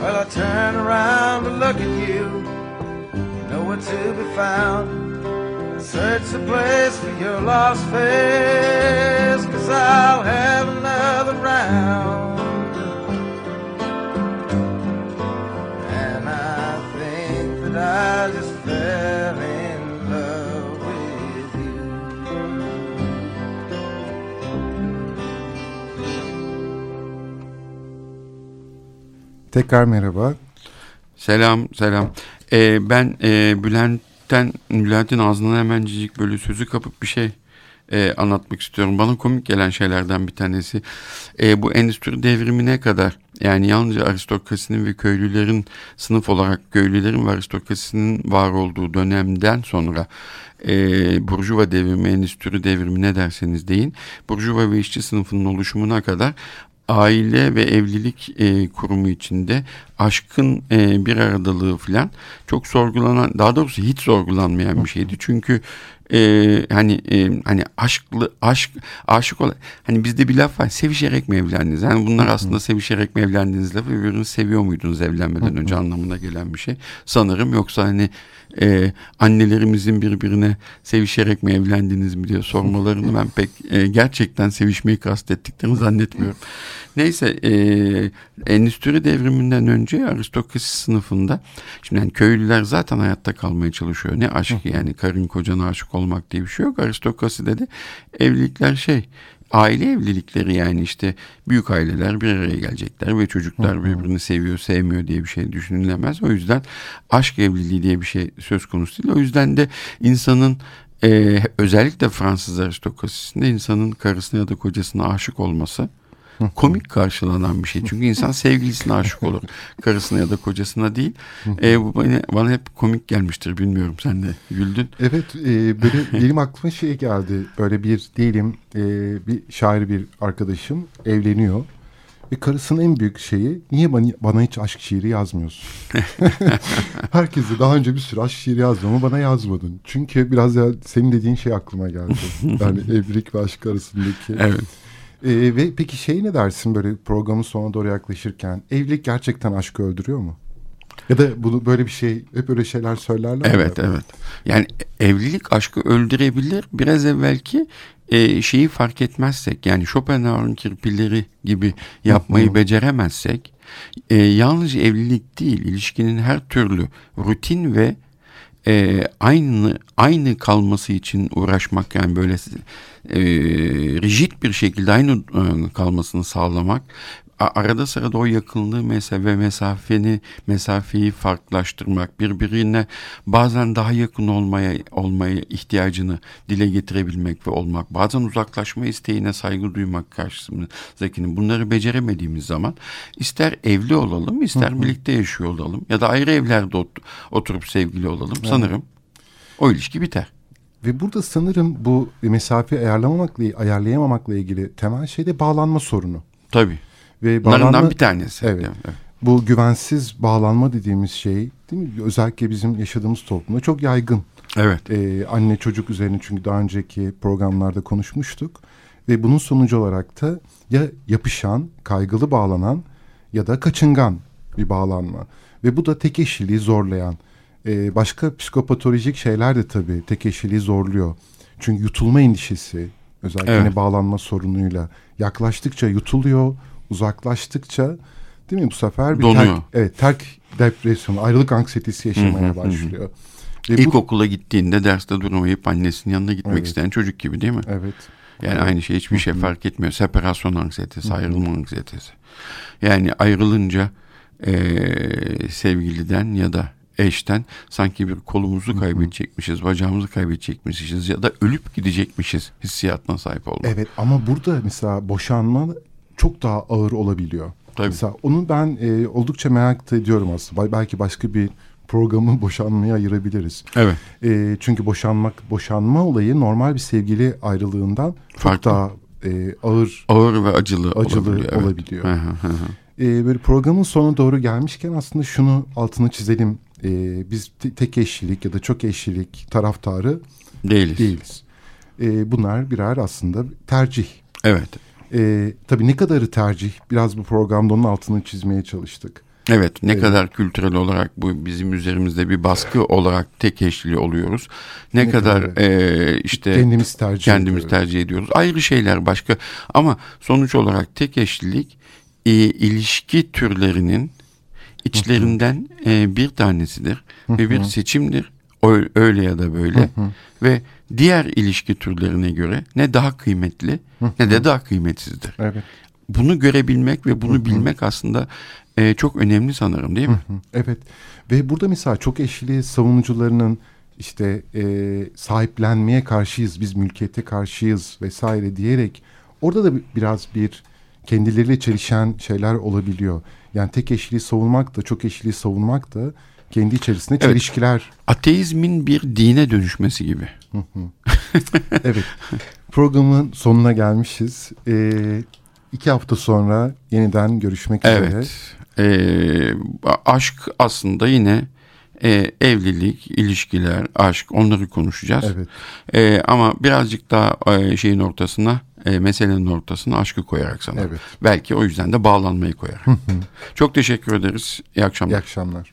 Well, I turn around to look at you. Nowhere to be found. Search the place for your lost face, cause I'll have another round. Tekrar merhaba. Selam selam. Ee, ben e, Bülent'ten Bülent'in ağzından hemen cicik böyle sözü kapıp bir şey e, anlatmak istiyorum. Bana komik gelen şeylerden bir tanesi. E, bu endüstri devrimine kadar yani yalnızca aristokrasinin ve köylülerin sınıf olarak köylülerin ve aristokrasinin var olduğu dönemden sonra e, burjuva devrimi, endüstri devrimi ne derseniz deyin. Burjuva ve işçi sınıfının oluşumuna kadar aile ve evlilik e, kurumu içinde aşkın e, bir aradalığı falan çok sorgulanan daha doğrusu hiç sorgulanmayan bir şeydi. Çünkü e, hani e, hani aşklı aşk aşık olan hani bizde bir laf var sevişerek mi evlendiniz? Yani bunlar aslında sevişerek mi evlendiniz lafı birbirini seviyor muydunuz evlenmeden önce anlamına gelen bir şey. Sanırım yoksa hani e, annelerimizin birbirine sevişerek mi evlendiniz mi diye sormalarını ben pek e, gerçekten sevişmeyi kastettiklerini zannetmiyorum. Neyse e, endüstri devriminden önce aristokrasi sınıfında şimdi yani köylüler zaten hayatta kalmaya çalışıyor. Ne aşk yani karın kocana aşık olmak diye bir şey yok. Aristokraside de evlilikler şey aile evlilikleri yani işte büyük aileler bir araya gelecekler ve çocuklar birbirini seviyor sevmiyor diye bir şey düşünülemez. O yüzden aşk evliliği diye bir şey söz konusu değil. O yüzden de insanın e, özellikle Fransız aristokrasisinde insanın karısına ya da kocasına aşık olması komik karşılanan bir şey. Çünkü insan sevgilisine aşık olur. Karısına ya da kocasına değil. E, bu bana, bana hep komik gelmiştir. Bilmiyorum sen de güldün. Evet e, böyle benim aklıma şey geldi. Böyle bir diyelim e, bir şair bir arkadaşım evleniyor. Ve karısının en büyük şeyi niye bana, bana hiç aşk şiiri yazmıyorsun? Herkese daha önce bir sürü aşk şiiri yazdım ama bana yazmadın. Çünkü biraz ya senin dediğin şey aklıma geldi. Yani evlilik ve aşk arasındaki. Evet. Ee, ve peki şey ne dersin böyle programın sonuna doğru yaklaşırken evlilik gerçekten aşkı öldürüyor mu? Ya da bunu böyle bir şey hep öyle şeyler söylerler. Evet mi? evet. Yani evlilik aşkı öldürebilir. Biraz evvelki e, şeyi fark etmezsek yani Schopenhauer'ın kirpileri gibi yapmayı beceremezsek e, yalnızca evlilik değil ilişkinin her türlü rutin ve e, aynı aynı kalması için uğraşmak yani böyle e, rigid bir şekilde aynı e, kalmasını sağlamak arada sırada o yakınlığı mesela ve mesafeni mesafeyi farklılaştırmak birbirine bazen daha yakın olmaya olmaya ihtiyacını dile getirebilmek ve olmak bazen uzaklaşma isteğine saygı duymak karşısındakinin bunları beceremediğimiz zaman ister evli olalım ister Hı hı. birlikte yaşıyor olalım ya da ayrı evlerde ot- oturup sevgili olalım Evet. sanırım o ilişki biter. Ve burada sanırım bu mesafe ayarlamamakla ayarlayamamakla ilgili temel şey de bağlanma sorunu. Tabii. Ve bağlanma- bir tanesi. Evet. Evet, evet. Bu güvensiz bağlanma dediğimiz şey değil mi? Özellikle bizim yaşadığımız toplumda çok yaygın. Evet. Ee, anne çocuk üzerine çünkü daha önceki programlarda konuşmuştuk. Ve bunun sonucu olarak da ya yapışan, kaygılı bağlanan ya da kaçıngan bir bağlanma. Ve bu da tek eşliliği zorlayan. Ee, başka psikopatolojik şeyler de tabii tek eşliliği zorluyor. Çünkü yutulma endişesi özellikle Evet. hani bağlanma sorunuyla yaklaştıkça yutuluyor, uzaklaştıkça değil mi bu sefer bir Donuyor. terk, evet, terk depresyonu, ayrılık anksiyetesi yaşamaya başlıyor. Ve bu- İlkokula gittiğinde derste durmayıp annesinin yanına gitmek Evet. isteyen çocuk gibi değil mi? Evet. Yani aynı şey hiçbir şey fark etmiyor. Separasyon anksiyetesi, ayrılma anksiyetesi. Yani ayrılınca e, sevgiliden ya da eşten sanki bir kolumuzu kaybedecekmişiz, bacağımızı kaybedecekmişiz ya da ölüp gidecekmişiz hissiyatına sahip olmak. Evet ama burada mesela boşanma çok daha ağır olabiliyor. Tabii. Mesela onu ben e, oldukça merak ediyorum aslında. Belki başka bir programı boşanmaya ayırabiliriz. Evet. E, çünkü boşanmak, boşanma olayı normal bir sevgili ayrılığından çok Farklı. daha e, ağır, Ağır ve acılı, acılı olabiliyor. evet. olabiliyor. Hı hı hı hı. E, böyle programın sonuna doğru gelmişken aslında şunu altını çizelim. E, biz te- tek eşlilik ya da çok eşlilik taraftarı Değiliz. değiliz. E, bunlar birer aslında tercih. Evet. E, tabii ne kadarı tercih? Biraz bu programda onun altını çizmeye çalıştık. Evet ne Evet. kadar kültürel olarak bu bizim üzerimizde bir baskı olarak tek eşli oluyoruz. Ne, Ne kadar kadar, e, işte Kendimiz tercih kendimiz ediyoruz. tercih ediyoruz. Ayrı şeyler başka ama sonuç olarak tek eşlilik e, ilişki türlerinin içlerinden e, bir tanesidir ve bir seçimdir. Öyle ya da böyle ve diğer ilişki türlerine göre ne daha kıymetli ne de daha kıymetsizdir. Evet. Bunu görebilmek ve bunu bilmek aslında e, çok önemli sanırım değil mi? Hı, Evet ve burada mesela çok eşli savunucularının işte e, sahiplenmeye karşıyız, biz mülkiyete karşıyız vesaire diyerek orada da bi- biraz bir kendileriyle çelişen şeyler olabiliyor. Yani tek eşliği savunmak da çok eşliği savunmak da kendi içerisinde Evet. çelişkiler. Ateizmin bir dine dönüşmesi gibi. Evet programın sonuna gelmişiz. E, iki hafta sonra yeniden görüşmek üzere. Evet. Ee, aşk aslında yine e, evlilik, ilişkiler, aşk onları konuşacağız. Evet. Ee, ama birazcık daha e, şeyin ortasına, e, meselenin ortasına aşkı koyarak sana. Evet. Belki o yüzden de bağlanmayı koyarak. Çok teşekkür ederiz. İyi akşamlar. İyi akşamlar.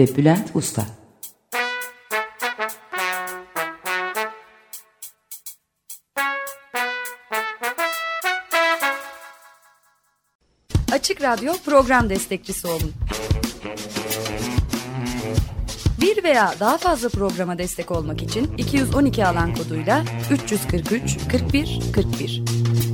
ve Bülent Usta. Açık Radyo program destekçisi olun. Bir veya daha fazla programa destek olmak için 212 alan koduyla 343 41 41.